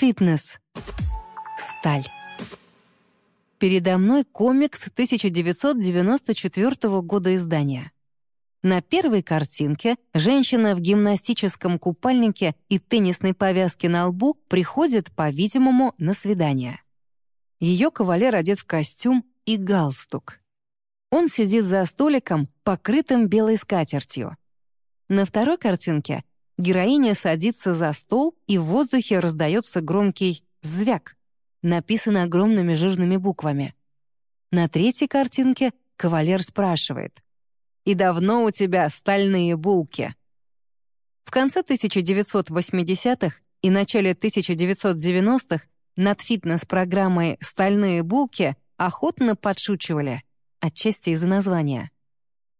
Фитнес. Сталь. Передо мной комикс 1994 года издания. На первой картинке женщина в гимнастическом купальнике и теннисной повязке на лбу приходит, по-видимому, на свидание. Ее кавалер одет в костюм и галстук. Он сидит за столиком, покрытым белой скатертью. На второй картинке героиня садится за стол, и в воздухе раздается громкий «звяк», написано огромными жирными буквами. На третьей картинке кавалер спрашивает «И давно у тебя стальные булки?» В конце 1980-х и начале 1990-х над фитнес-программой «Стальные булки» охотно подшучивали, отчасти из-за названия.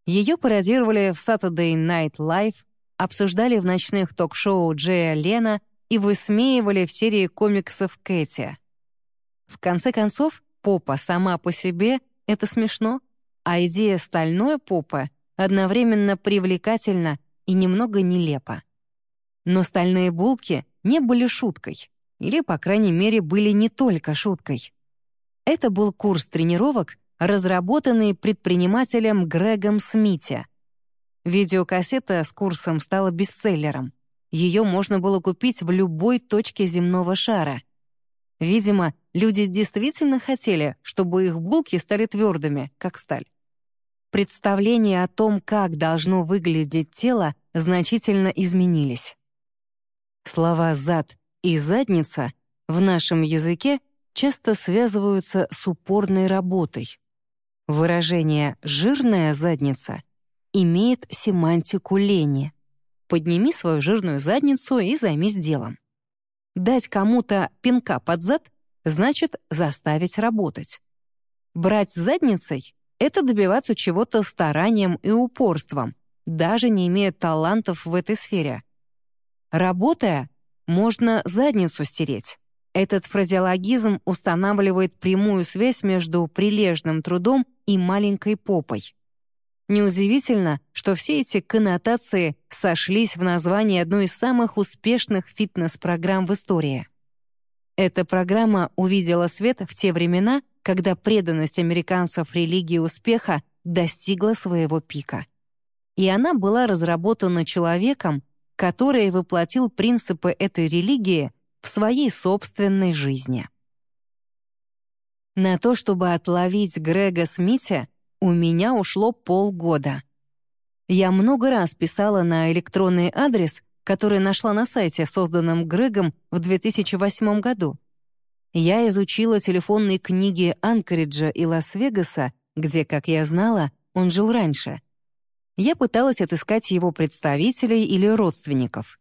Ее пародировали в Saturday Night Live, обсуждали в ночных ток-шоу Джея Лена и высмеивали в серии комиксов Кэти. В конце концов, попа сама по себе — это смешно, а идея стальной попы одновременно привлекательна и немного нелепа. Но стальные булки не были шуткой, или, по крайней мере, были не только шуткой. Это был курс тренировок, разработанный предпринимателем Грегом Смити. Видеокассета с курсом стала бестселлером. Ее можно было купить в любой точке земного шара. Видимо, люди действительно хотели, чтобы их булки стали твердыми, как сталь. Представления о том, как должно выглядеть тело, значительно изменились. Слова «зад» и «задница» в нашем языке часто связываются с упорной работой. Выражение «жирная задница» имеет семантику лени. Подними свою жирную задницу и займись делом. Дать кому-то пинка под зад значит заставить работать. Брать задницей — это добиваться чего-то старанием и упорством, даже не имея талантов в этой сфере. Работая, можно задницу стереть. Этот фразеологизм устанавливает прямую связь между прилежным трудом и маленькой попой. Неудивительно, что все эти коннотации сошлись в названии одной из самых успешных фитнес-программ в истории. Эта программа увидела свет в те времена, когда преданность американцев религии успеха достигла своего пика. И она была разработана человеком, который воплотил принципы этой религии в своей собственной жизни. На то, чтобы отловить Грега Смитя, у меня ушло полгода. Я много раз писала на электронный адрес, который нашла на сайте, созданном Грегом в 2008 году. Я изучила телефонные книги Анкориджа и Лас-Вегаса, где, как я знала, он жил раньше. Я пыталась отыскать его представителей или родственников.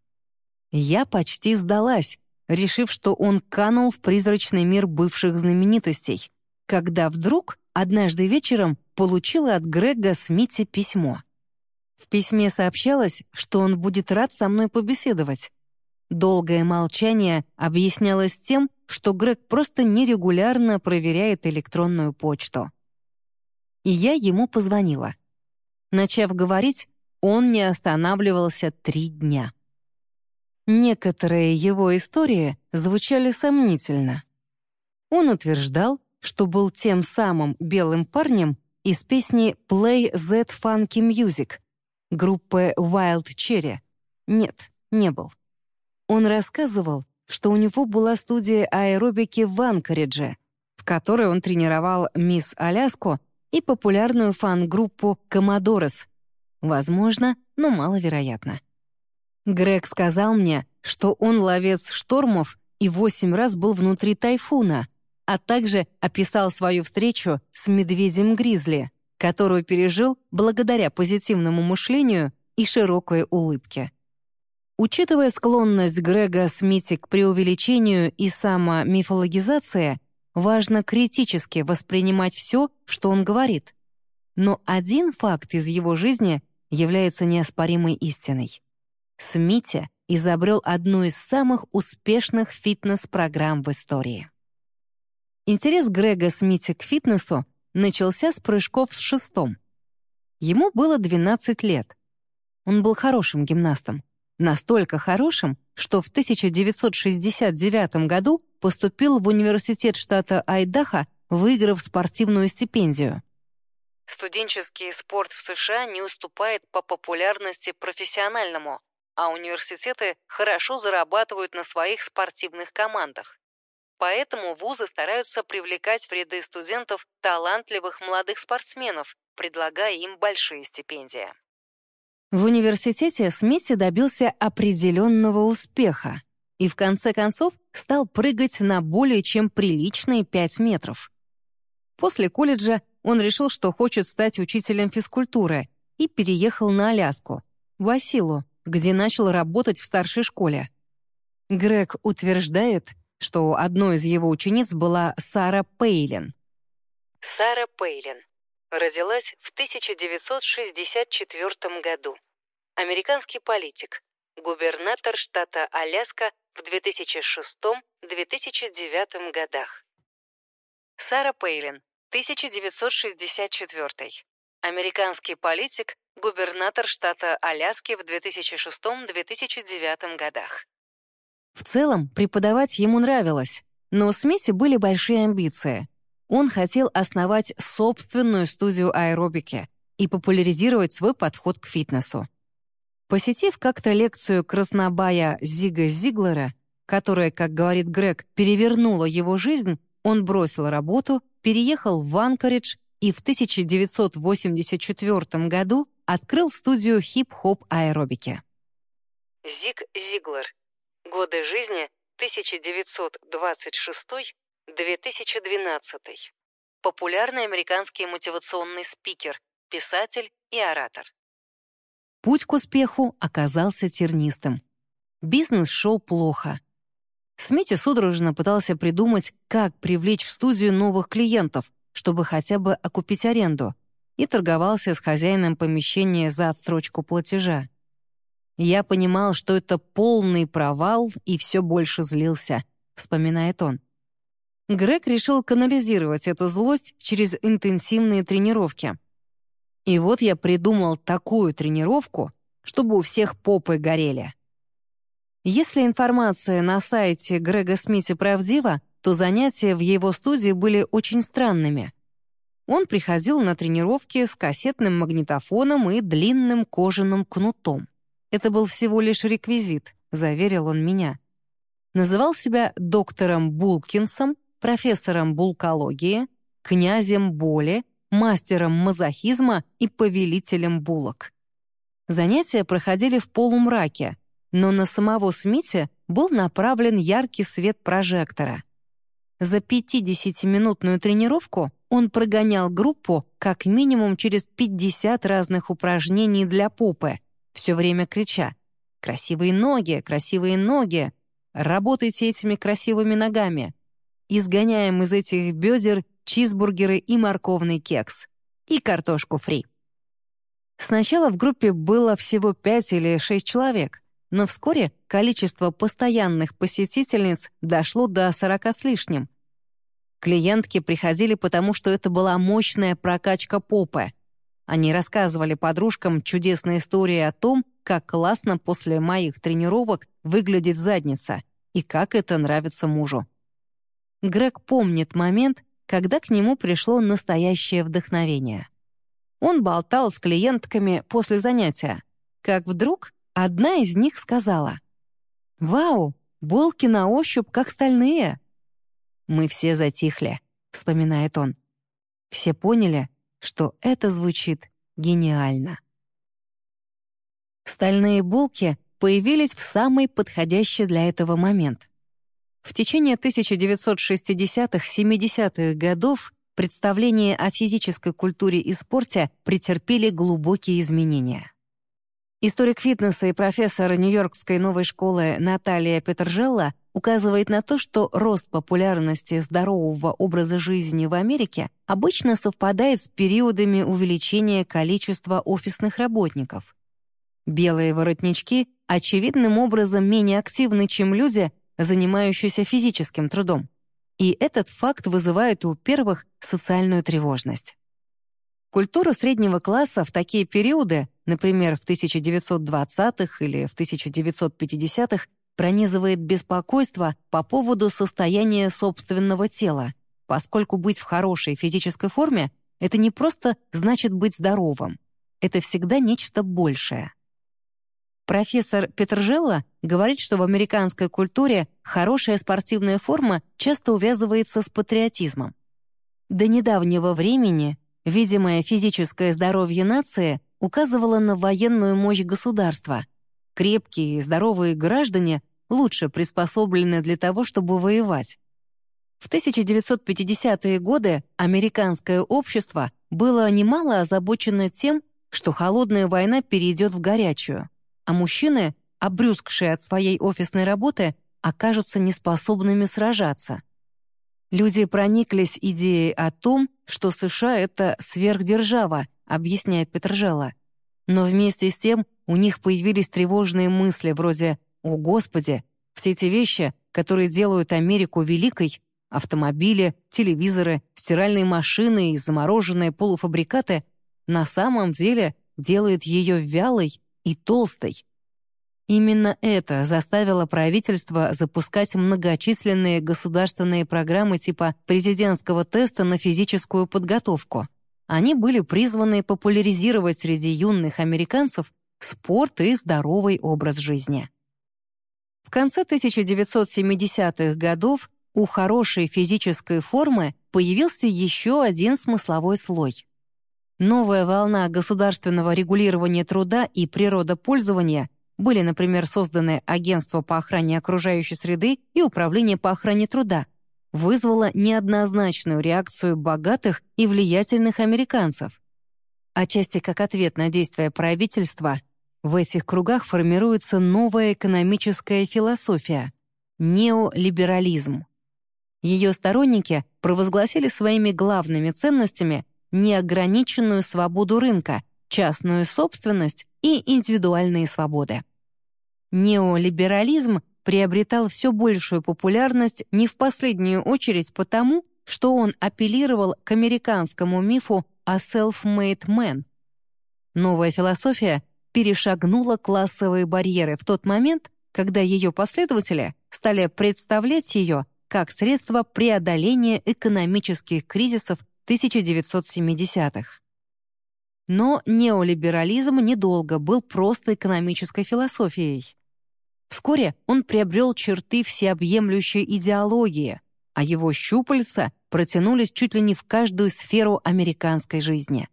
Я почти сдалась, решив, что он канул в призрачный мир бывших знаменитостей, когда вдруг однажды вечером получила от Грега Смити письмо. В письме сообщалось, что он будет рад со мной побеседовать. Долгое молчание объяснялось тем, что Грег просто нерегулярно проверяет электронную почту. И я ему позвонила. Начав говорить, он не останавливался три дня. Некоторые его истории звучали сомнительно. Он утверждал, что был тем самым белым парнем из песни «Play That Funky Music» группы Wild Cherry. Нет, не был. Он рассказывал, что у него была студия аэробики в Анкоридже, в которой он тренировал мисс Аляску и популярную фан-группу «Коммодорес». Возможно, но маловероятно. Грег сказал мне, что он ловец штормов и восемь раз был внутри тайфуна, а также описал свою встречу с медведем-гризли, которую пережил благодаря позитивному мышлению и широкой улыбке. Учитывая склонность Грега Смити к преувеличению и самомифологизации, важно критически воспринимать все, что он говорит. Но один факт из его жизни является неоспоримой истиной. Смити изобрел одну из самых успешных фитнес-программ в истории. Интерес Грега Смити к фитнесу начался с прыжков с шестом. Ему было 12 лет. Он был хорошим гимнастом. Настолько хорошим, что в 1969 году поступил в университет штата Айдахо, выиграв спортивную стипендию. Студенческий спорт в США не уступает по популярности профессиональному, а университеты хорошо зарабатывают на своих спортивных командах. Поэтому вузы стараются привлекать в ряды студентов талантливых молодых спортсменов, предлагая им большие стипендии. В университете Смитти добился определенного успеха и в конце концов стал прыгать на более чем приличные 5 метров. После колледжа он решил, что хочет стать учителем физкультуры и переехал на Аляску, в Асилу, где начал работать в старшей школе. Грег утверждает, что одной из его учениц была Сара Пейлин. Сара Пейлин родилась в 1964 году. Американский политик, губернатор штата Аляска в 2006-2009 годах. Сара Пейлин, 1964. Американский политик, губернатор штата Аляски в 2006-2009 годах. В целом, преподавать ему нравилось, но у Смити были большие амбиции. Он хотел основать собственную студию аэробики и популяризировать свой подход к фитнесу. Посетив как-то лекцию краснобая Зига Зиглера, которая, как говорит Грег, перевернула его жизнь, он бросил работу, переехал в Анкоридж и в 1984 году открыл студию хип-хоп аэробики. Зиг Зиглер. Годы жизни 1926-2012. Популярный американский мотивационный спикер, писатель и оратор. Путь к успеху оказался тернистым. Бизнес шел плохо. Смити судорожно пытался придумать, как привлечь в студию новых клиентов, чтобы хотя бы окупить аренду, и торговался с хозяином помещения за отсрочку платежа. Я понимал, что это полный провал, и все больше злился, вспоминает он. Грег решил канализировать эту злость через интенсивные тренировки. И вот я придумал такую тренировку, чтобы у всех попы горели. Если информация на сайте Грега Смити правдива, то занятия в его студии были очень странными. Он приходил на тренировки с кассетным магнитофоном и длинным кожаным кнутом. Это был всего лишь реквизит, заверил он меня. Называл себя доктором Булкинсом, профессором булкологии, князем боли, мастером мазохизма и повелителем булок. Занятия проходили в полумраке, но на самого Смити был направлен яркий свет прожектора. За 50-минутную тренировку он прогонял группу как минимум через 50 разных упражнений для попы, все время крича «Красивые ноги, красивые ноги! Работайте этими красивыми ногами!» Изгоняем из этих бедер чизбургеры и морковный кекс. И картошку фри. Сначала в группе было всего 5 или 6 человек, но вскоре количество постоянных посетительниц дошло до 40 с лишним. Клиентки приходили потому, что это была мощная прокачка попы — они рассказывали подружкам чудесные истории о том, как классно после моих тренировок выглядит задница и как это нравится мужу. Грег помнит момент, когда к нему пришло настоящее вдохновение. Он болтал с клиентками после занятия, как вдруг одна из них сказала «Вау, булки на ощупь, как стальные!» «Мы все затихли», — вспоминает он. Все поняли, что это звучит гениально. Стальные булки появились в самый подходящий для этого момент. В течение 1960-70-х годов представления о физической культуре и спорте претерпели глубокие изменения. Историк фитнеса и профессор Нью-Йоркской новой школы Наталья Петержелла указывает на то, что рост популярности здорового образа жизни в Америке обычно совпадает с периодами увеличения количества офисных работников. Белые воротнички очевидным образом менее активны, чем люди, занимающиеся физическим трудом. И этот факт вызывает у первых социальную тревожность. Культуру среднего класса в такие периоды, например, в 1920-х или в 1950-х, пронизывает беспокойство по поводу состояния собственного тела, поскольку быть в хорошей физической форме — это не просто значит быть здоровым. Это всегда нечто большее. Профессор Петржелла говорит, что в американской культуре хорошая спортивная форма часто увязывается с патриотизмом. До недавнего времени видимое физическое здоровье нации указывало на военную мощь государства. Крепкие и здоровые граждане лучше приспособлены для того, чтобы воевать. В 1950-е годы американское общество было немало озабочено тем, что холодная война перейдет в горячую а мужчины, обрюзгшие от своей офисной работы, окажутся неспособными сражаться. Люди прониклись идеей о том, что США — это сверхдержава, объясняет Петржела. Но вместе с тем у них появились тревожные мысли вроде «О, Господи!» Все эти вещи, которые делают Америку великой, автомобили, телевизоры, стиральные машины и замороженные полуфабрикаты, на самом деле делают ее вялой и толстой. Именно это заставило правительство запускать многочисленные государственные программы типа президентского теста на физическую подготовку. Они были призваны популяризировать среди юных американцев спорт и здоровый образ жизни. В конце 1970-х годов у хорошей физической формы появился еще один смысловой слой. Новая волна государственного регулирования труда и природопользования были, например, созданы Агентство по охране окружающей среды и Управление по охране труда, вызвала неоднозначную реакцию богатых и влиятельных американцев. Отчасти как ответ на действия правительства, в этих кругах формируется новая экономическая философия — неолиберализм. Ее сторонники провозгласили своими главными ценностями неограниченную свободу рынка, частную собственность и индивидуальные свободы. Неолиберализм приобретал все большую популярность не в последнюю очередь потому, что он апеллировал к американскому мифу о self-made man. Новая философия перешагнула классовые барьеры в тот момент, когда ее последователи стали представлять ее как средство преодоления экономических кризисов 1970-х. Но неолиберализм недолго был просто экономической философией. Вскоре он приобрел черты всеобъемлющей идеологии, а его щупальца протянулись чуть ли не в каждую сферу американской жизни.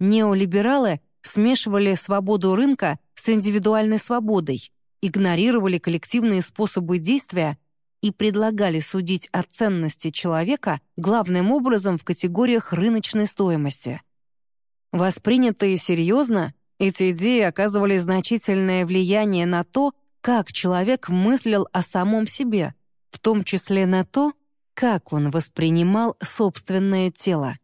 Неолибералы смешивали свободу рынка с индивидуальной свободой, игнорировали коллективные способы действия и предлагали судить о ценности человека главным образом в категориях рыночной стоимости. Воспринятые серьезно, эти идеи оказывали значительное влияние на то, как человек мыслил о самом себе, в том числе на то, как он воспринимал собственное тело.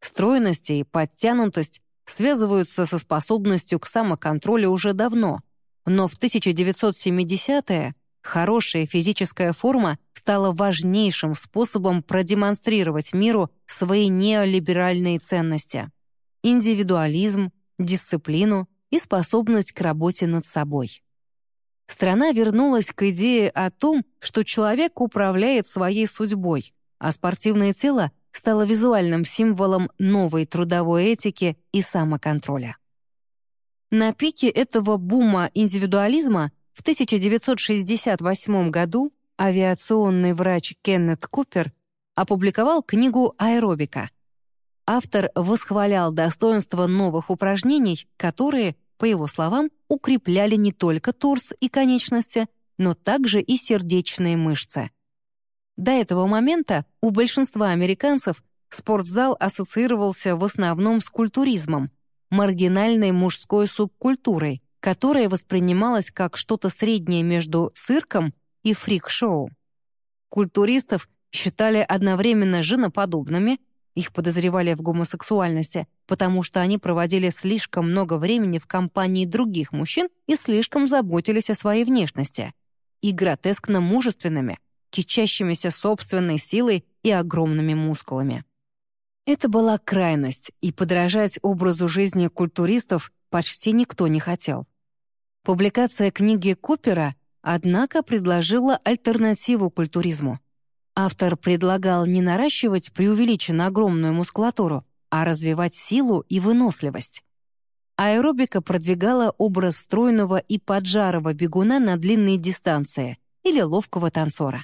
Стройность и подтянутость связываются со способностью к самоконтролю уже давно, но в 1970-е Хорошая физическая форма стала важнейшим способом продемонстрировать миру свои неолиберальные ценности — индивидуализм, дисциплину и способность к работе над собой. Страна вернулась к идее о том, что человек управляет своей судьбой, а спортивное тело стало визуальным символом новой трудовой этики и самоконтроля. На пике этого бума индивидуализма в 1968 году авиационный врач Кеннет Купер опубликовал книгу «Аэробика». Автор восхвалял достоинство новых упражнений, которые, по его словам, укрепляли не только торс и конечности, но также и сердечные мышцы. До этого момента у большинства американцев спортзал ассоциировался в основном с культуризмом, маргинальной мужской субкультурой, которое воспринималось как что-то среднее между цирком и фрик-шоу. Культуристов считали одновременно женоподобными, их подозревали в гомосексуальности, потому что они проводили слишком много времени в компании других мужчин и слишком заботились о своей внешности, и гротескно мужественными, кичащимися собственной силой и огромными мускулами. Это была крайность, и подражать образу жизни культуристов почти никто не хотел. Публикация книги Купера, однако, предложила альтернативу культуризму. Автор предлагал не наращивать преувеличенно огромную мускулатуру, а развивать силу и выносливость. Аэробика продвигала образ стройного и поджарого бегуна на длинные дистанции или ловкого танцора.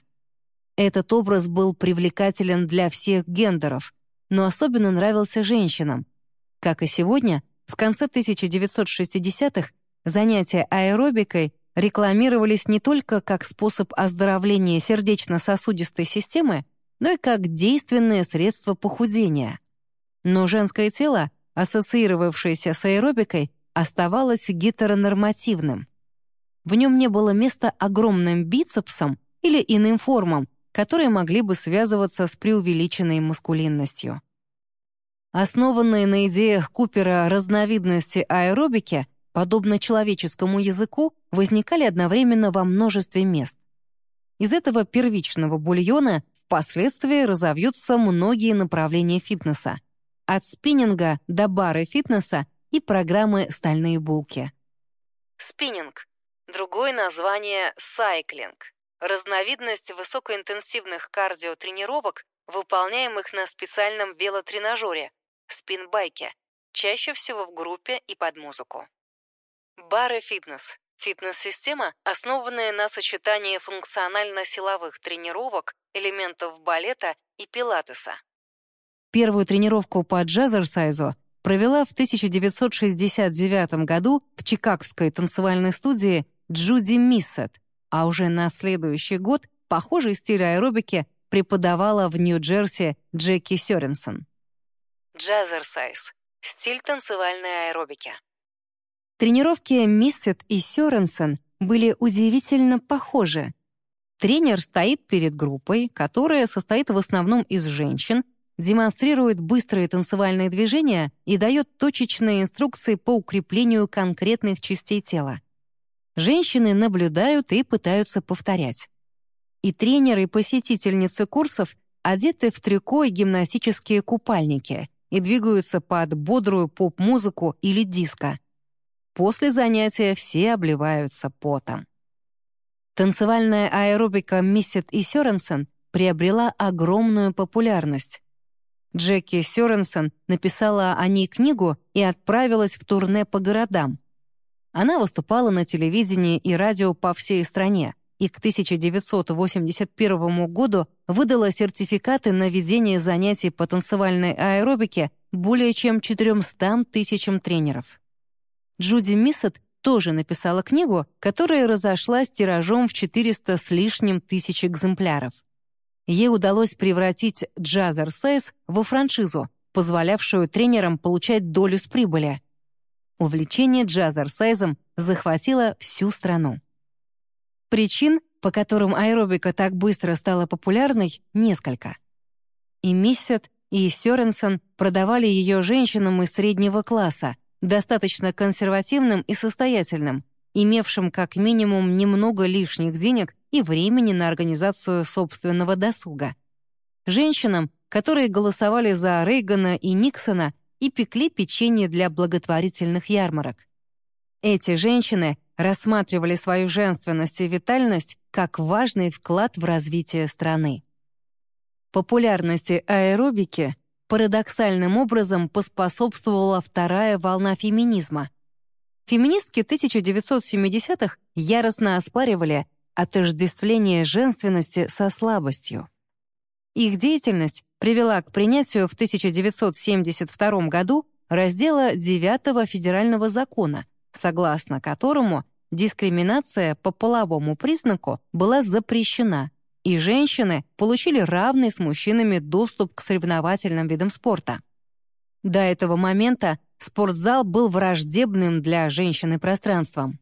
Этот образ был привлекателен для всех гендеров, но особенно нравился женщинам. Как и сегодня, в конце 1960-х занятия аэробикой рекламировались не только как способ оздоровления сердечно-сосудистой системы, но и как действенное средство похудения. Но женское тело, ассоциировавшееся с аэробикой, оставалось гетеронормативным. В нем не было места огромным бицепсам или иным формам, которые могли бы связываться с преувеличенной маскулинностью. Основанные на идеях Купера разновидности аэробики, подобно человеческому языку, возникали одновременно во множестве мест. Из этого первичного бульона впоследствии разовьются многие направления фитнеса, от спиннинга до бары фитнеса и программы «Стальные булки». Спиннинг — другое название «сайклинг» разновидность высокоинтенсивных кардиотренировок, выполняемых на специальном велотренажере – спинбайке, чаще всего в группе и под музыку. Бары фитнес – фитнес-система, основанная на сочетании функционально-силовых тренировок, элементов балета и пилатеса. Первую тренировку по джазерсайзу провела в 1969 году в чикагской танцевальной студии Джуди Миссет – а уже на следующий год похожий стиль аэробики преподавала в Нью-Джерси Джеки Сёренсон. Джазерсайз — стиль танцевальной аэробики. Тренировки Миссет и Сёренсон были удивительно похожи. Тренер стоит перед группой, которая состоит в основном из женщин, демонстрирует быстрые танцевальные движения и дает точечные инструкции по укреплению конкретных частей тела. Женщины наблюдают и пытаются повторять. И тренеры и посетительницы курсов одеты в трико и гимнастические купальники и двигаются под бодрую поп-музыку или диско. После занятия все обливаются потом. Танцевальная аэробика Миссет и Сёренсен приобрела огромную популярность. Джеки Сёренсен написала о ней книгу и отправилась в турне по городам — она выступала на телевидении и радио по всей стране и к 1981 году выдала сертификаты на ведение занятий по танцевальной аэробике более чем 400 тысячам тренеров. Джуди Миссет тоже написала книгу, которая разошлась тиражом в 400 с лишним тысяч экземпляров. Ей удалось превратить джазерсайз во франшизу, позволявшую тренерам получать долю с прибыли — Увлечение джазерсайзом захватило всю страну. Причин, по которым аэробика так быстро стала популярной, несколько. И Миссет, и Сёренсон продавали ее женщинам из среднего класса, достаточно консервативным и состоятельным, имевшим как минимум немного лишних денег и времени на организацию собственного досуга. Женщинам, которые голосовали за Рейгана и Никсона и пекли печенье для благотворительных ярмарок. Эти женщины рассматривали свою женственность и витальность как важный вклад в развитие страны. Популярности аэробики парадоксальным образом поспособствовала вторая волна феминизма. Феминистки 1970-х яростно оспаривали отождествление женственности со слабостью. Их деятельность привела к принятию в 1972 году раздела 9 Федерального закона, согласно которому дискриминация по половому признаку была запрещена, и женщины получили равный с мужчинами доступ к соревновательным видам спорта. До этого момента спортзал был враждебным для женщины пространством.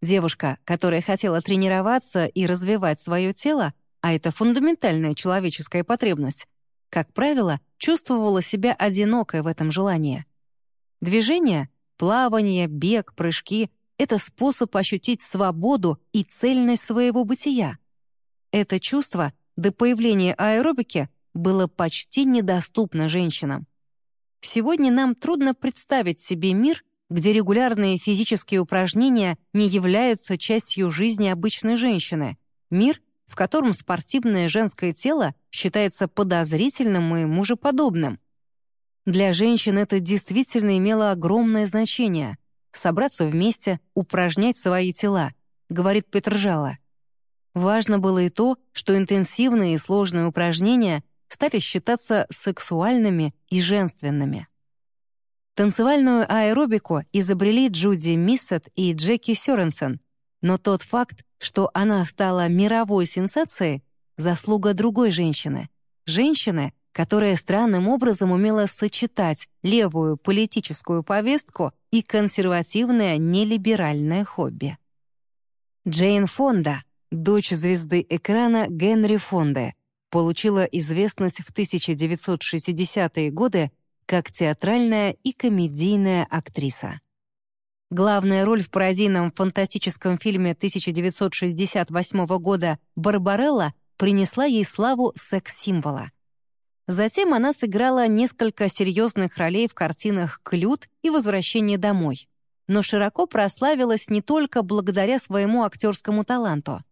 Девушка, которая хотела тренироваться и развивать свое тело, а это фундаментальная человеческая потребность, как правило, чувствовала себя одинокой в этом желании. Движение, плавание, бег, прыжки — это способ ощутить свободу и цельность своего бытия. Это чувство до появления аэробики было почти недоступно женщинам. Сегодня нам трудно представить себе мир, где регулярные физические упражнения не являются частью жизни обычной женщины, мир, в котором спортивное женское тело считается подозрительным и мужеподобным. Для женщин это действительно имело огромное значение — собраться вместе, упражнять свои тела, говорит Петржала. Важно было и то, что интенсивные и сложные упражнения стали считаться сексуальными и женственными. Танцевальную аэробику изобрели Джуди Миссет и Джеки Сёренсен, но тот факт, что она стала мировой сенсацией, заслуга другой женщины. Женщины, которая странным образом умела сочетать левую политическую повестку и консервативное нелиберальное хобби. Джейн Фонда, дочь звезды экрана Генри Фонда, получила известность в 1960-е годы как театральная и комедийная актриса. Главная роль в пародийном фантастическом фильме 1968 года «Барбарелла» принесла ей славу секс-символа. Затем она сыграла несколько серьезных ролей в картинах «Клют» и «Возвращение домой». Но широко прославилась не только благодаря своему актерскому таланту.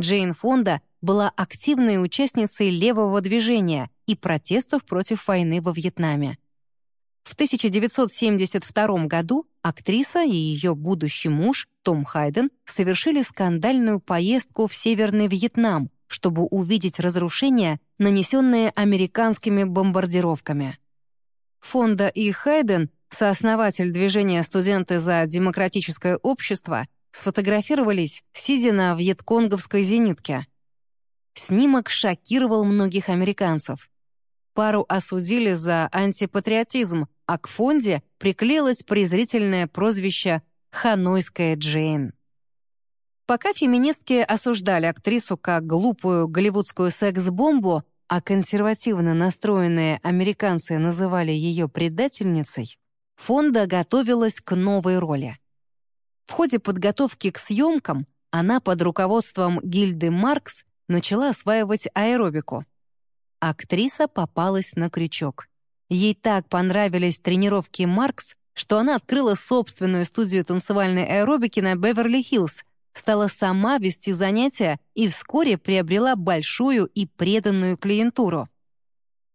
Джейн Фонда была активной участницей левого движения и протестов против войны во Вьетнаме. В 1972 году актриса и ее будущий муж Том Хайден совершили скандальную поездку в Северный Вьетнам, чтобы увидеть разрушения, нанесенные американскими бомбардировками. Фонда и Хайден, сооснователь движения «Студенты за демократическое общество», сфотографировались, сидя на вьетконговской зенитке. Снимок шокировал многих американцев. Пару осудили за антипатриотизм, а к Фонде приклеилось презрительное прозвище «Ханойская Джейн». Пока феминистки осуждали актрису как глупую голливудскую секс-бомбу, а консервативно настроенные американцы называли ее предательницей, Фонда готовилась к новой роли. В ходе подготовки к съемкам она под руководством Гильды Маркс начала осваивать аэробику. Актриса попалась на крючок. Ей так понравились тренировки Маркс, что она открыла собственную студию танцевальной аэробики на Беверли-Хиллз, стала сама вести занятия и вскоре приобрела большую и преданную клиентуру.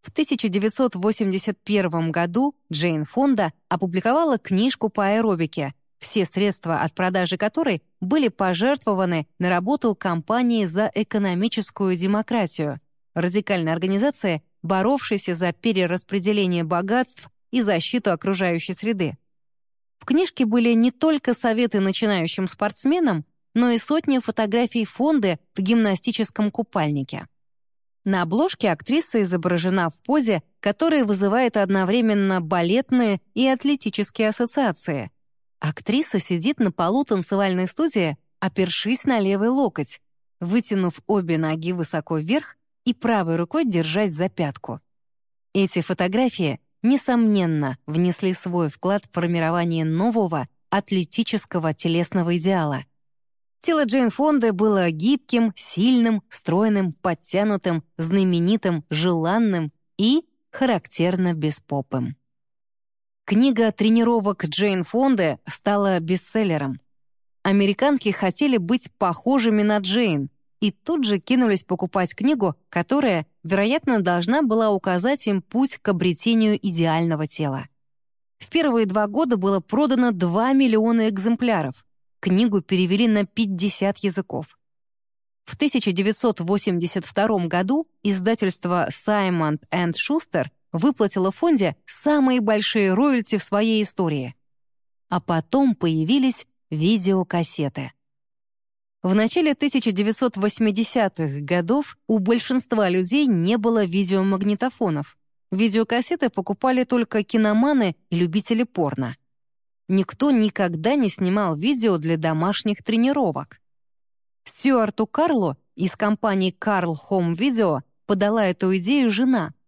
В 1981 году Джейн Фонда опубликовала книжку по аэробике, все средства от продажи которой были пожертвованы на работу компании за экономическую демократию, радикальной организации, боровшейся за перераспределение богатств и защиту окружающей среды. В книжке были не только советы начинающим спортсменам, но и сотни фотографий фонды в гимнастическом купальнике. На обложке актриса изображена в позе, которая вызывает одновременно балетные и атлетические ассоциации. Актриса сидит на полу танцевальной студии, опершись на левый локоть, вытянув обе ноги высоко вверх и правой рукой держась за пятку. Эти фотографии, несомненно, внесли свой вклад в формирование нового атлетического телесного идеала. Тело Джейн Фонды было гибким, сильным, стройным, подтянутым, знаменитым, желанным и характерно беспопым. Книга тренировок Джейн Фонды стала бестселлером. Американки хотели быть похожими на Джейн и тут же кинулись покупать книгу, которая, вероятно, должна была указать им путь к обретению идеального тела. В первые два года было продано 2 миллиона экземпляров. Книгу перевели на 50 языков. В 1982 году издательство Simon Schuster выплатила фонде самые большие роялти в своей истории. А потом появились видеокассеты. В начале 1980-х годов у большинства людей не было видеомагнитофонов. Видеокассеты покупали только киноманы и любители порно. Никто никогда не снимал видео для домашних тренировок. Стюарту Карлу из компании Carl Home Video подала эту идею жена —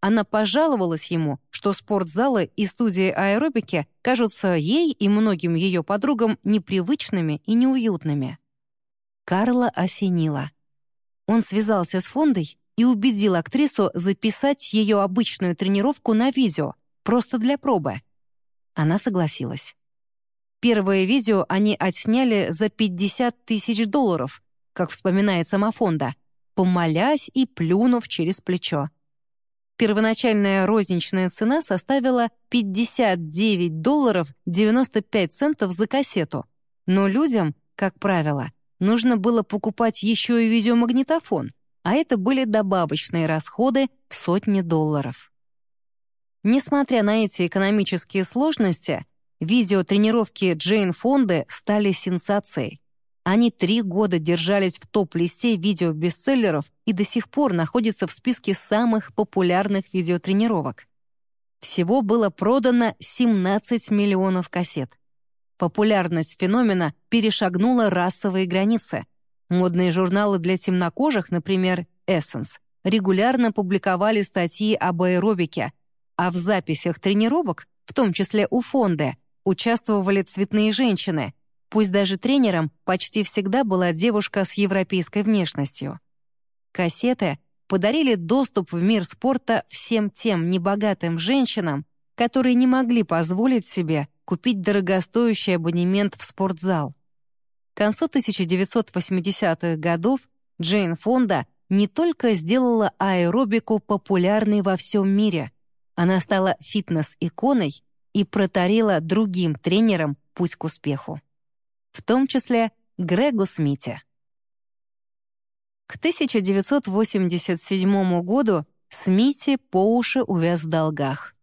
она пожаловалась ему, что спортзалы и студии аэробики кажутся ей и многим ее подругам непривычными и неуютными. Карла осенила. Он связался с фондой и убедил актрису записать ее обычную тренировку на видео, просто для пробы. Она согласилась. Первое видео они отсняли за 50 тысяч долларов, как вспоминает сама фонда, помолясь и плюнув через плечо. Первоначальная розничная цена составила 59 долларов 95 центов за кассету, но людям, как правило, нужно было покупать еще и видеомагнитофон, а это были добавочные расходы в сотни долларов. Несмотря на эти экономические сложности, видеотренировки Джейн Фонды стали сенсацией. Они три года держались в топ-листе видео-бестселлеров и до сих пор находятся в списке самых популярных видеотренировок. Всего было продано 17 миллионов кассет. Популярность феномена перешагнула расовые границы. Модные журналы для темнокожих, например, Essence, регулярно публиковали статьи об аэробике, а в записях тренировок, в том числе у фонда, участвовали цветные женщины, пусть даже тренером почти всегда была девушка с европейской внешностью. Кассеты подарили доступ в мир спорта всем тем небогатым женщинам, которые не могли позволить себе купить дорогостоящий абонемент в спортзал. К концу 1980-х годов Джейн Фонда не только сделала аэробику популярной во всем мире, она стала фитнес-иконой и протарила другим тренерам путь к успеху. В том числе Грегу Смите. К 1987 году Смити по уши увяз в долгах.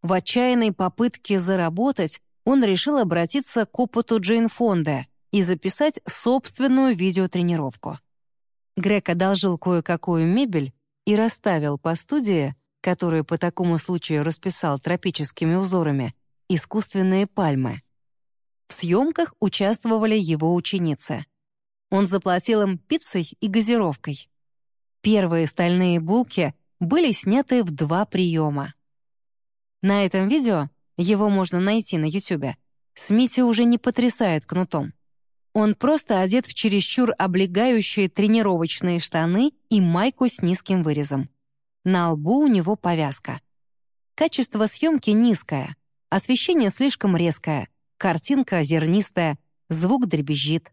В отчаянной попытке заработать он решил обратиться к опыту Джейн Фонда и записать собственную видеотренировку. Грег одолжил кое-какую мебель и расставил по студии, которую по такому случаю расписал тропическими узорами, искусственные пальмы. В съемках участвовали его ученицы. Он заплатил им пиццей и газировкой. Первые стальные булки были сняты в два приема. На этом видео, его можно найти на YouTube, Смити уже не потрясает кнутом. Он просто одет в чересчур облегающие тренировочные штаны и майку с низким вырезом. На лбу у него повязка. Качество съемки низкое, освещение слишком резкое, картинка зернистая, звук дребезжит.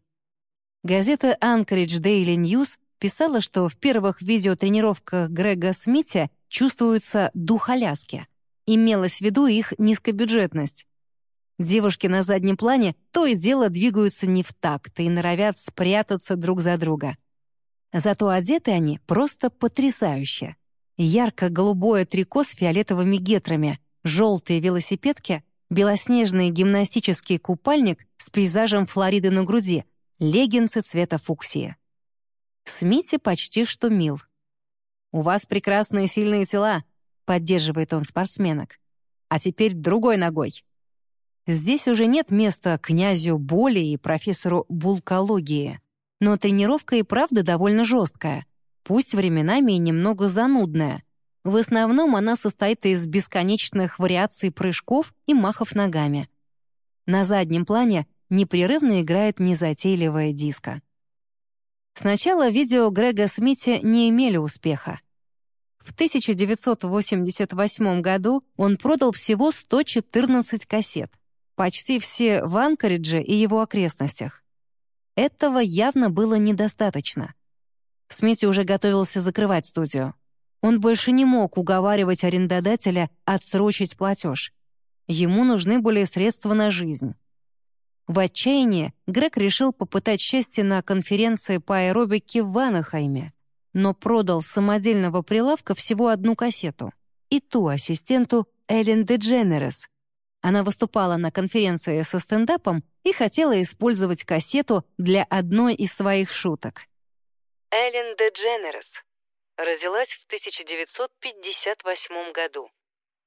Газета Anchorage Daily News писала, что в первых видеотренировках Грега Смити чувствуется дух Аляски — Имелась в виду их низкобюджетность. Девушки на заднем плане то и дело двигаются не в такт и норовят спрятаться друг за друга. Зато одеты они просто потрясающе. Ярко-голубое трико с фиолетовыми гетрами, желтые велосипедки, белоснежный гимнастический купальник с пейзажем Флориды на груди, леггинсы цвета фуксии. Смити почти что мил. «У вас прекрасные сильные тела», Поддерживает он спортсменок. А теперь другой ногой. Здесь уже нет места князю боли и профессору булкологии. Но тренировка и правда довольно жесткая, пусть временами и немного занудная. В основном она состоит из бесконечных вариаций прыжков и махов ногами. На заднем плане непрерывно играет незатейливая диско. Сначала видео Грега Смити не имели успеха. В 1988 году он продал всего 114 кассет, почти все в Анкоридже и его окрестностях. Этого явно было недостаточно. Смити уже готовился закрывать студию. Он больше не мог уговаривать арендодателя отсрочить платеж. Ему нужны были средства на жизнь. В отчаянии Грег решил попытать счастье на конференции по аэробике в Ванахайме но продал самодельного прилавка всего одну кассету. И ту ассистенту Эллен Дедженерес. Она выступала на конференции со стендапом и хотела использовать кассету для одной из своих шуток. Эллен Дедженерес родилась в 1958 году.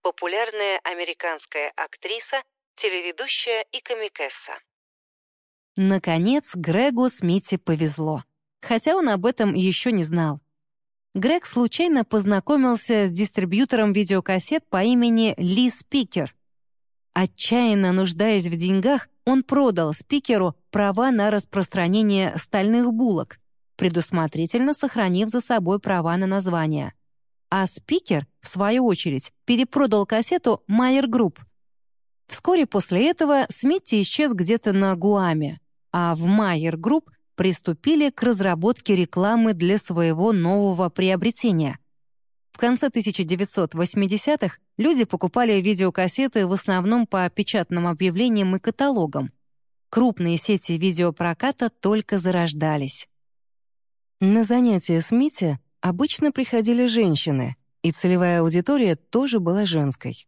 Популярная американская актриса, телеведущая и комикесса. Наконец, Грегу Смити повезло хотя он об этом еще не знал. Грег случайно познакомился с дистрибьютором видеокассет по имени Ли Спикер. Отчаянно нуждаясь в деньгах, он продал Спикеру права на распространение стальных булок, предусмотрительно сохранив за собой права на название. А спикер, в свою очередь, перепродал кассету Майер Групп. Вскоре после этого Смитти исчез где-то на Гуаме, а в Майер Групп приступили к разработке рекламы для своего нового приобретения. В конце 1980-х люди покупали видеокассеты в основном по печатным объявлениям и каталогам. Крупные сети видеопроката только зарождались. На занятия с Мити обычно приходили женщины, и целевая аудитория тоже была женской.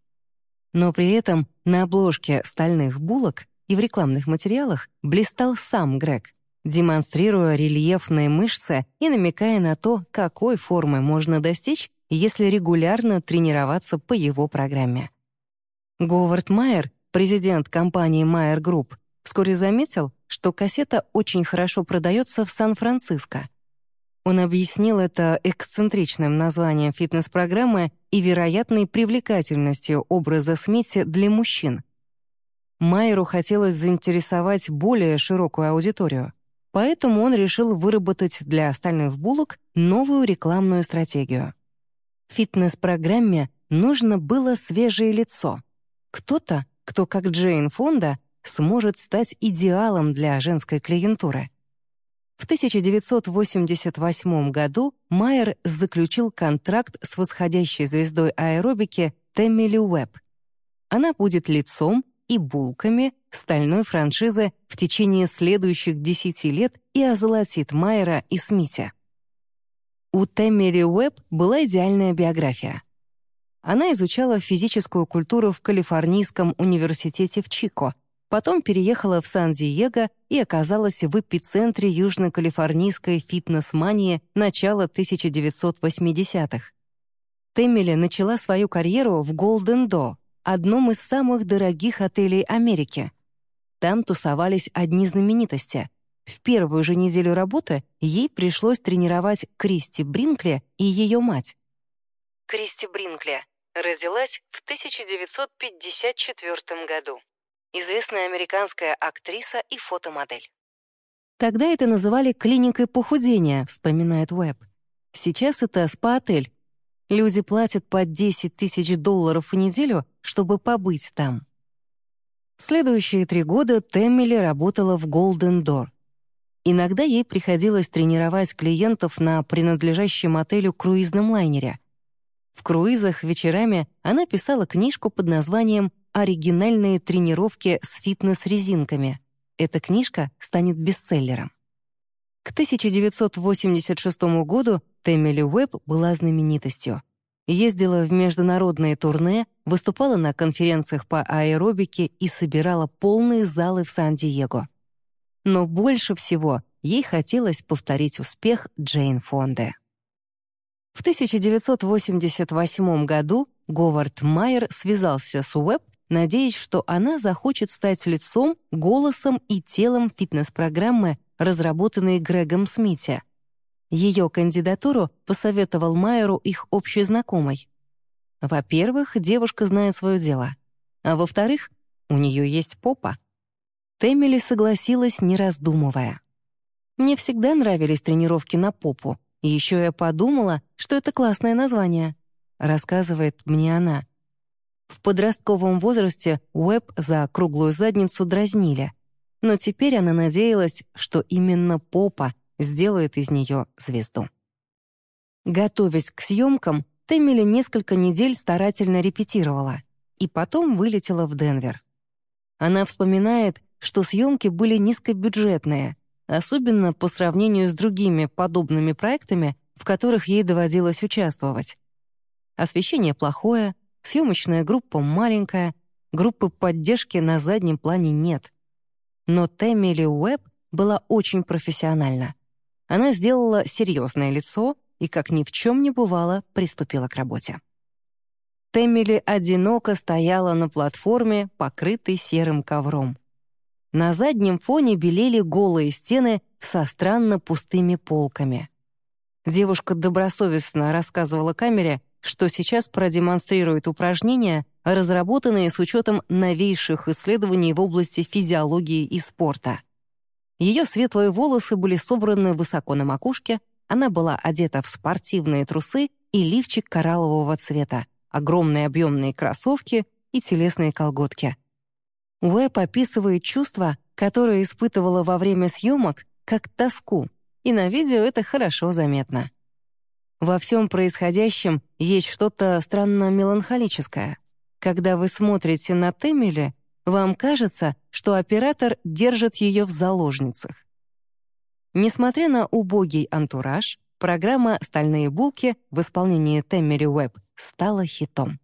Но при этом на обложке «Стальных булок» и в рекламных материалах блистал сам Грег — демонстрируя рельефные мышцы и намекая на то, какой формы можно достичь, если регулярно тренироваться по его программе. Говард Майер, президент компании Майер Групп, вскоре заметил, что кассета очень хорошо продается в Сан-Франциско. Он объяснил это эксцентричным названием фитнес-программы и вероятной привлекательностью образа Смити для мужчин. Майеру хотелось заинтересовать более широкую аудиторию — Поэтому он решил выработать для остальных булок новую рекламную стратегию. Фитнес-программе нужно было свежее лицо. Кто-то, кто, как Джейн Фонда, сможет стать идеалом для женской клиентуры. В 1988 году Майер заключил контракт с восходящей звездой аэробики Тэммили Уэбб. Она будет лицом, и булками стальной франшизы в течение следующих 10 лет и озолотит Майера и Смитя. У Тэммери Уэбб была идеальная биография. Она изучала физическую культуру в Калифорнийском университете в Чико, потом переехала в Сан-Диего и оказалась в эпицентре южно-калифорнийской фитнес-мании начала 1980-х. Тэммели начала свою карьеру в Golden Do, одном из самых дорогих отелей Америки. Там тусовались одни знаменитости. В первую же неделю работы ей пришлось тренировать Кристи Бринкли и ее мать. Кристи Бринкли родилась в 1954 году. Известная американская актриса и фотомодель. Тогда это называли клиникой похудения, вспоминает Уэбб. Сейчас это спа-отель, Люди платят по 10 тысяч долларов в неделю, чтобы побыть там. Следующие три года Тэммили работала в Golden Door. Иногда ей приходилось тренировать клиентов на принадлежащем отелю круизном лайнере. В круизах вечерами она писала книжку под названием «Оригинальные тренировки с фитнес-резинками». Эта книжка станет бестселлером. К 1986 году Тэмили Уэбб была знаменитостью. Ездила в международные турне, выступала на конференциях по аэробике и собирала полные залы в Сан-Диего. Но больше всего ей хотелось повторить успех Джейн Фонде. В 1988 году Говард Майер связался с Уэбб, надеясь, что она захочет стать лицом, голосом и телом фитнес-программы, разработанной Грегом Смити — ее кандидатуру посоветовал Майеру их общий знакомый. Во-первых, девушка знает свое дело. А во-вторых, у нее есть попа. Тэмили согласилась, не раздумывая. Мне всегда нравились тренировки на попу, и еще я подумала, что это классное название, рассказывает мне она. В подростковом возрасте Уэб за круглую задницу дразнили, но теперь она надеялась, что именно попа сделает из нее звезду. Готовясь к съемкам, Тэмили несколько недель старательно репетировала и потом вылетела в Денвер. Она вспоминает, что съемки были низкобюджетные, особенно по сравнению с другими подобными проектами, в которых ей доводилось участвовать. Освещение плохое, съемочная группа маленькая, группы поддержки на заднем плане нет. Но Тэмили Уэбб была очень профессиональна. Она сделала серьезное лицо и, как ни в чем не бывало, приступила к работе. Теммели одиноко стояла на платформе, покрытой серым ковром. На заднем фоне белели голые стены со странно пустыми полками. Девушка добросовестно рассказывала камере, что сейчас продемонстрирует упражнения, разработанные с учетом новейших исследований в области физиологии и спорта. Ее светлые волосы были собраны высоко на макушке, она была одета в спортивные трусы и лифчик кораллового цвета, огромные объемные кроссовки и телесные колготки. Уэб описывает чувства, которые испытывала во время съемок, как тоску, и на видео это хорошо заметно. Во всем происходящем есть что-то странно меланхолическое. Когда вы смотрите на Темили, вам кажется, что оператор держит ее в заложницах. Несмотря на убогий антураж, программа «Стальные булки» в исполнении Теммери Уэбб стала хитом.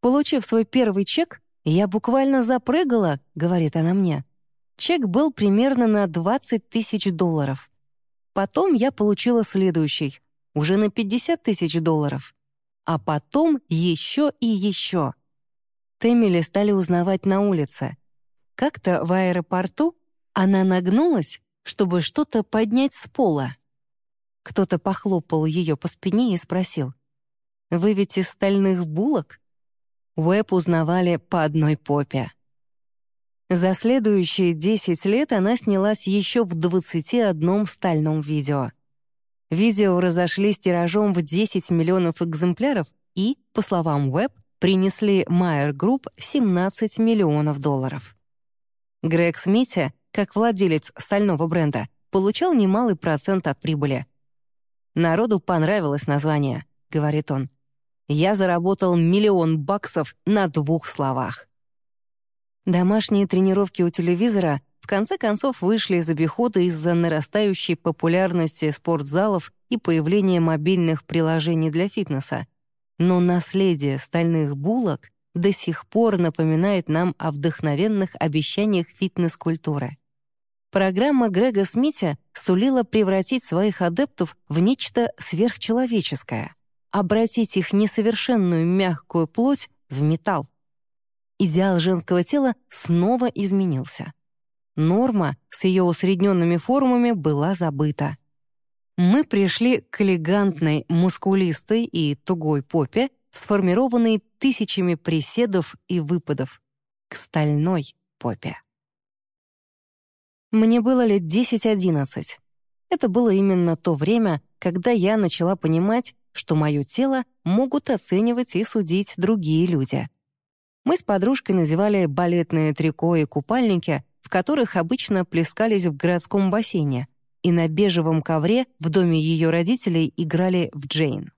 Получив свой первый чек, я буквально запрыгала, говорит она мне. Чек был примерно на 20 тысяч долларов. Потом я получила следующий, уже на 50 тысяч долларов. А потом еще и еще. Тэмили стали узнавать на улице. Как-то в аэропорту она нагнулась, чтобы что-то поднять с пола. Кто-то похлопал ее по спине и спросил, «Вы ведь из стальных булок?» Уэб узнавали по одной попе. За следующие 10 лет она снялась еще в 21 стальном видео. Видео разошлись тиражом в 10 миллионов экземпляров и, по словам Уэб, принесли Майер Групп 17 миллионов долларов. Грег Смити, как владелец стального бренда, получал немалый процент от прибыли. «Народу понравилось название», — говорит он. «Я заработал миллион баксов на двух словах». Домашние тренировки у телевизора конце концов вышли из обихода из-за нарастающей популярности спортзалов и появления мобильных приложений для фитнеса — но наследие стальных булок до сих пор напоминает нам о вдохновенных обещаниях фитнес-культуры. Программа Грега Смитя сулила превратить своих адептов в нечто сверхчеловеческое, обратить их несовершенную мягкую плоть в металл. Идеал женского тела снова изменился. Норма с ее усредненными формами была забыта мы пришли к элегантной, мускулистой и тугой попе, сформированной тысячами приседов и выпадов, к стальной попе. Мне было лет 10-11. Это было именно то время, когда я начала понимать, что мое тело могут оценивать и судить другие люди. Мы с подружкой называли балетные трико и купальники, в которых обычно плескались в городском бассейне — и на бежевом ковре в доме ее родителей играли в Джейн.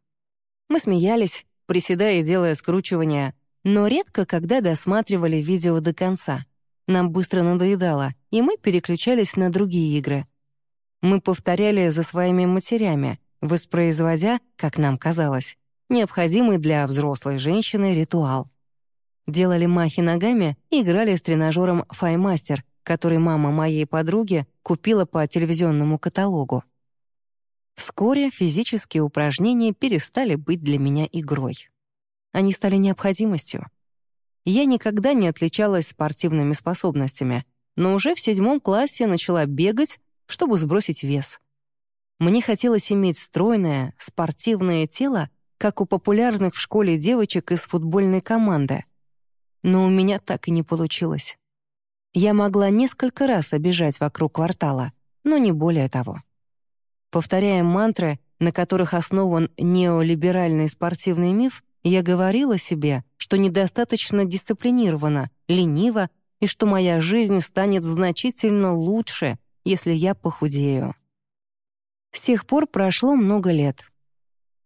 Мы смеялись, приседая и делая скручивания, но редко когда досматривали видео до конца. Нам быстро надоедало, и мы переключались на другие игры. Мы повторяли за своими матерями, воспроизводя, как нам казалось, необходимый для взрослой женщины ритуал. Делали махи ногами и играли с тренажером «Файмастер», который мама моей подруги купила по телевизионному каталогу. Вскоре физические упражнения перестали быть для меня игрой. Они стали необходимостью. Я никогда не отличалась спортивными способностями, но уже в седьмом классе начала бегать, чтобы сбросить вес. Мне хотелось иметь стройное, спортивное тело, как у популярных в школе девочек из футбольной команды. Но у меня так и не получилось. Я могла несколько раз обижать вокруг квартала, но не более того. Повторяя мантры, на которых основан неолиберальный спортивный миф, я говорила себе, что недостаточно дисциплинирована, ленива и что моя жизнь станет значительно лучше, если я похудею. С тех пор прошло много лет.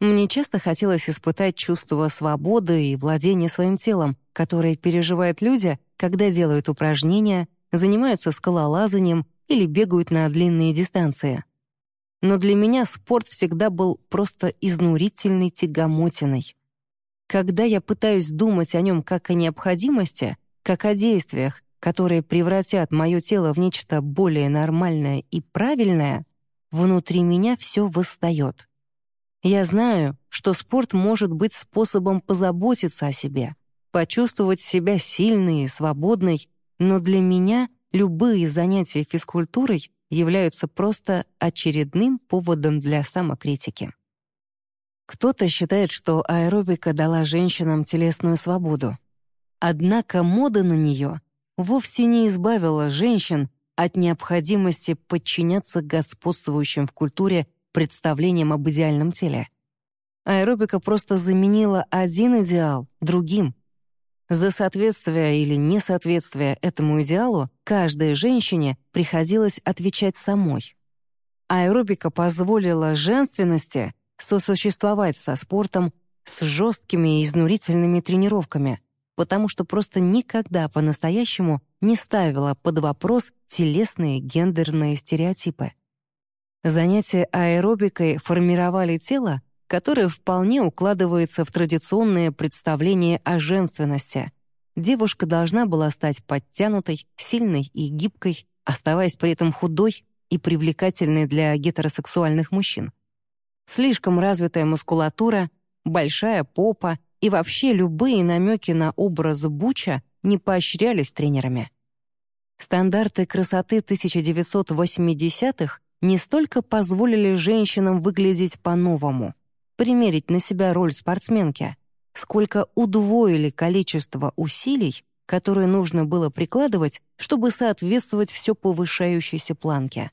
Мне часто хотелось испытать чувство свободы и владения своим телом, которое переживают люди, когда делают упражнения, занимаются скалолазанием или бегают на длинные дистанции. Но для меня спорт всегда был просто изнурительной тягомотиной. Когда я пытаюсь думать о нем как о необходимости, как о действиях, которые превратят мое тело в нечто более нормальное и правильное, внутри меня все восстает. Я знаю, что спорт может быть способом позаботиться о себе, почувствовать себя сильной и свободной, но для меня любые занятия физкультурой являются просто очередным поводом для самокритики. Кто-то считает, что аэробика дала женщинам телесную свободу. Однако мода на нее вовсе не избавила женщин от необходимости подчиняться господствующим в культуре представлениям об идеальном теле. Аэробика просто заменила один идеал другим. За соответствие или несоответствие этому идеалу каждой женщине приходилось отвечать самой. Аэробика позволила женственности сосуществовать со спортом с жесткими и изнурительными тренировками, потому что просто никогда по-настоящему не ставила под вопрос телесные гендерные стереотипы. Занятия аэробикой формировали тело, которое вполне укладывается в традиционное представление о женственности. Девушка должна была стать подтянутой, сильной и гибкой, оставаясь при этом худой и привлекательной для гетеросексуальных мужчин. Слишком развитая мускулатура, большая попа и вообще любые намеки на образ Буча не поощрялись тренерами. Стандарты красоты 1980-х не столько позволили женщинам выглядеть по-новому, примерить на себя роль спортсменки, сколько удвоили количество усилий, которые нужно было прикладывать, чтобы соответствовать все повышающейся планке.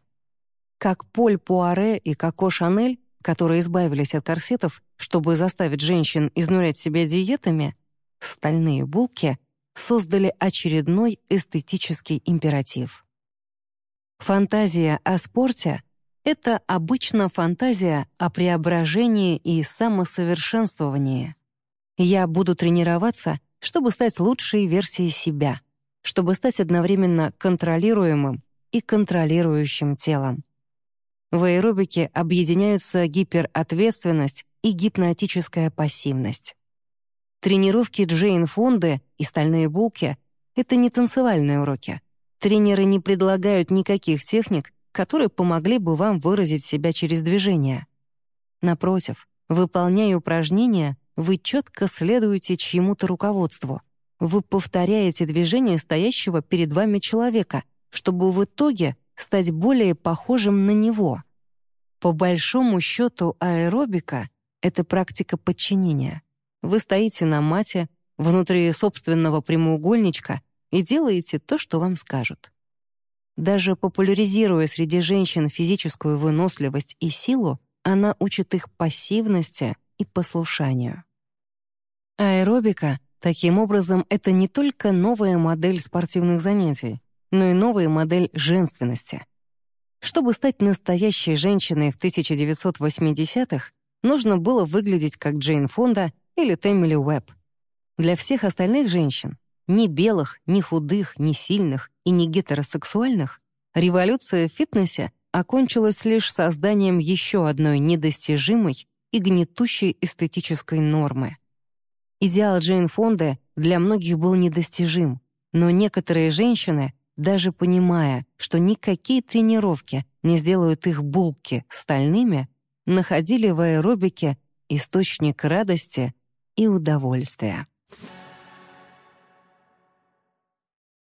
Как Поль Пуаре и Коко Шанель которые избавились от корсетов, чтобы заставить женщин изнурять себя диетами, стальные булки создали очередной эстетический императив. Фантазия о спорте — это обычно фантазия о преображении и самосовершенствовании. Я буду тренироваться, чтобы стать лучшей версией себя, чтобы стать одновременно контролируемым и контролирующим телом. В аэробике объединяются гиперответственность и гипнотическая пассивность. Тренировки Джейн Фонды и стальные булки — это не танцевальные уроки. Тренеры не предлагают никаких техник, которые помогли бы вам выразить себя через движение. Напротив, выполняя упражнения, вы четко следуете чьему-то руководству. Вы повторяете движение стоящего перед вами человека, чтобы в итоге стать более похожим на него. По большому счету аэробика — это практика подчинения. Вы стоите на мате, внутри собственного прямоугольничка и делаете то, что вам скажут. Даже популяризируя среди женщин физическую выносливость и силу, она учит их пассивности и послушанию. Аэробика, таким образом, это не только новая модель спортивных занятий, но и новая модель женственности. Чтобы стать настоящей женщиной в 1980-х, нужно было выглядеть как Джейн Фонда или Тэмили Уэбб. Для всех остальных женщин, ни белых, ни худых, ни сильных и ни гетеросексуальных, революция в фитнесе окончилась лишь созданием еще одной недостижимой и гнетущей эстетической нормы. Идеал Джейн Фонды для многих был недостижим, но некоторые женщины даже понимая, что никакие тренировки не сделают их булки стальными, находили в аэробике источник радости и удовольствия.